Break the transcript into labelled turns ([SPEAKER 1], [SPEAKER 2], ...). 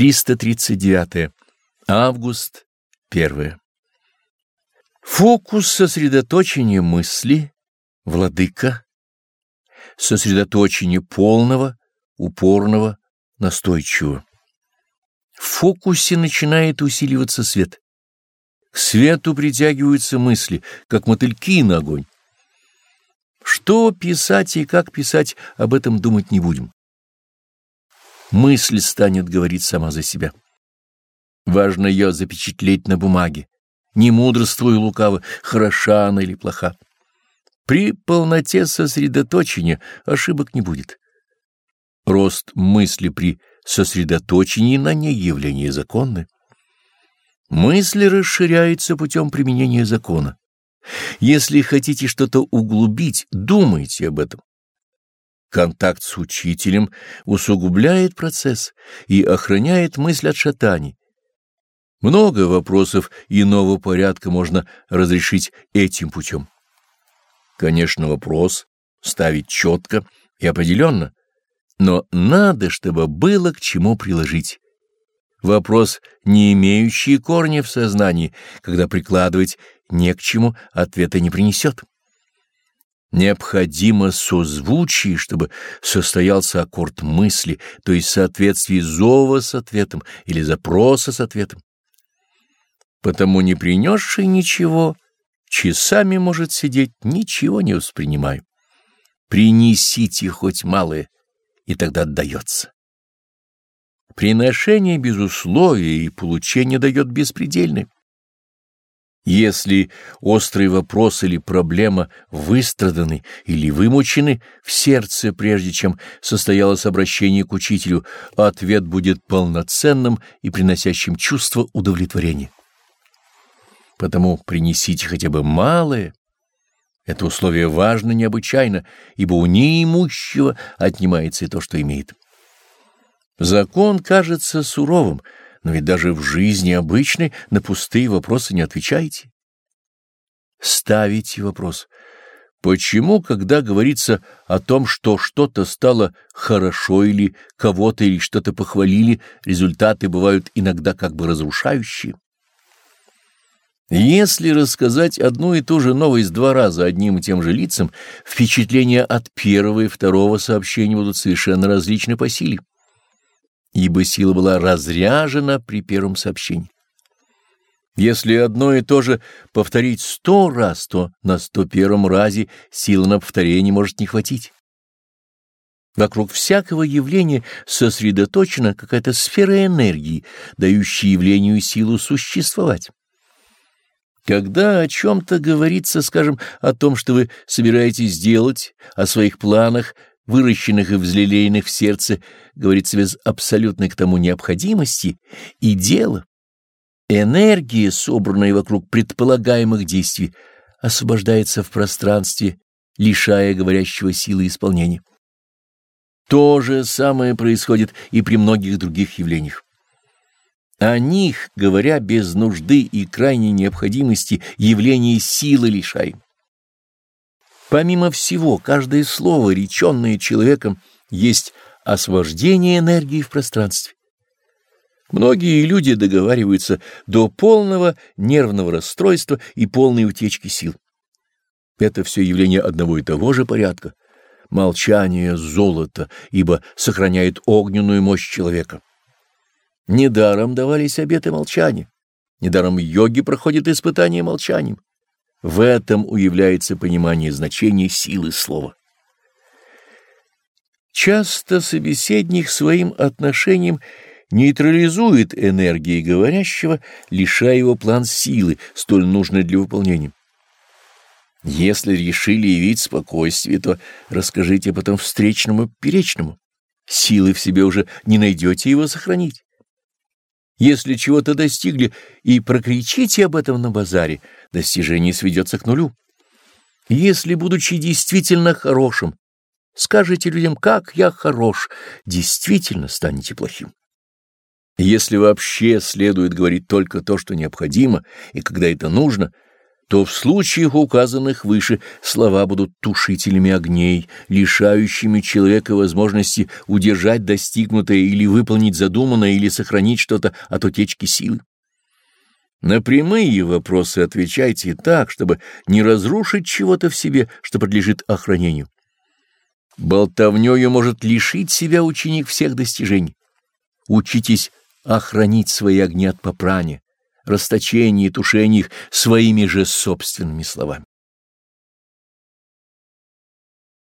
[SPEAKER 1] 339. Август 1. Фокус сосредоточения мысли, владыка, сосредоточение полного, упорного, настойчивого. В фокусе начинает усиливаться свет. К свету притягиваются мысли, как мотыльки на огонь. Что писать и как писать, об этом думать не будем мысль станет говорить сама за себя. Важно ее запечатлеть на бумаге. Не мудрствуй лукаво, хороша она или плоха. При полноте сосредоточения ошибок не будет. Рост мысли при сосредоточении на ней явление законное. Мысль расширяется путем применения закона. Если хотите что-то углубить, думайте об этом. Контакт с учителем усугубляет процесс и охраняет мысль от шатаний. Много вопросов иного порядка можно разрешить этим путем. Конечно, вопрос ставить четко и определенно, но надо, чтобы было к чему приложить. Вопрос, не имеющий корня в сознании, когда прикладывать не к чему, ответа не принесет. Необходимо созвучие, чтобы состоялся аккорд мысли, то есть соответствие зова с ответом или запроса с ответом. Потому не принесший ничего, часами может сидеть, ничего не воспринимая. Принесите хоть малое, и тогда отдается. Приношение без условия и получение дает беспредельное. Если острый вопрос или проблема выстраданы или вымучены в сердце, прежде чем состоялось обращение к учителю, ответ будет полноценным и приносящим чувство удовлетворения. Потому принесите хотя бы малое. Это условие важно необычайно, ибо у неимущего отнимается и то, что имеет. Закон кажется суровым — но ведь даже в жизни обычной на пустые вопросы не отвечаете. Ставите вопрос. Почему, когда говорится о том, что что-то стало хорошо или кого-то или что-то похвалили, результаты бывают иногда как бы разрушающие? Если рассказать одну и ту же новость два раза одним и тем же лицам, впечатления от первого и второго сообщения будут совершенно различны по силе ибо сила была разряжена при первом сообщении. Если одно и то же повторить сто раз, то на сто первом разе силы на повторение может не хватить. Вокруг всякого явления сосредоточена какая-то сфера энергии, дающая явлению силу существовать. Когда о чем-то говорится, скажем, о том, что вы собираетесь сделать, о своих планах, выращенных и взлелеянных в сердце, говорится без абсолютной к тому необходимости, и дело, энергия, собранная вокруг предполагаемых действий, освобождается в пространстве, лишая говорящего силы исполнения. То же самое происходит и при многих других явлениях. О них, говоря без нужды и крайней необходимости, явление силы лишаем. Помимо всего, каждое слово, реченное человеком, есть освобождение энергии в пространстве. Многие люди договариваются до полного нервного расстройства и полной утечки сил. Это все явление одного и того же порядка. Молчание — золото, ибо сохраняет огненную мощь человека. Недаром давались обеты молчания. Недаром йоги проходят испытания молчанием. В этом уявляется понимание значения силы слова. Часто собеседник своим отношением нейтрализует энергии говорящего, лишая его план силы, столь нужной для выполнения. Если решили явить спокойствие, то расскажите потом встречному перечному. Силы в себе уже не найдете его сохранить. Если чего-то достигли и прокричите об этом на базаре, достижение сведется к нулю. Если, будучи действительно хорошим, скажете людям, как я хорош, действительно станете плохим. Если вообще следует говорить только то, что необходимо, и когда это нужно, то в случаях, указанных выше, слова будут тушителями огней, лишающими человека возможности удержать достигнутое или выполнить задуманное, или сохранить что-то от утечки силы. На прямые вопросы отвечайте так, чтобы не разрушить чего-то в себе, что подлежит охранению. Болтовнёю может лишить себя ученик всех достижений. Учитесь охранить свои огни от попрания расточении и тушении их своими же собственными словами.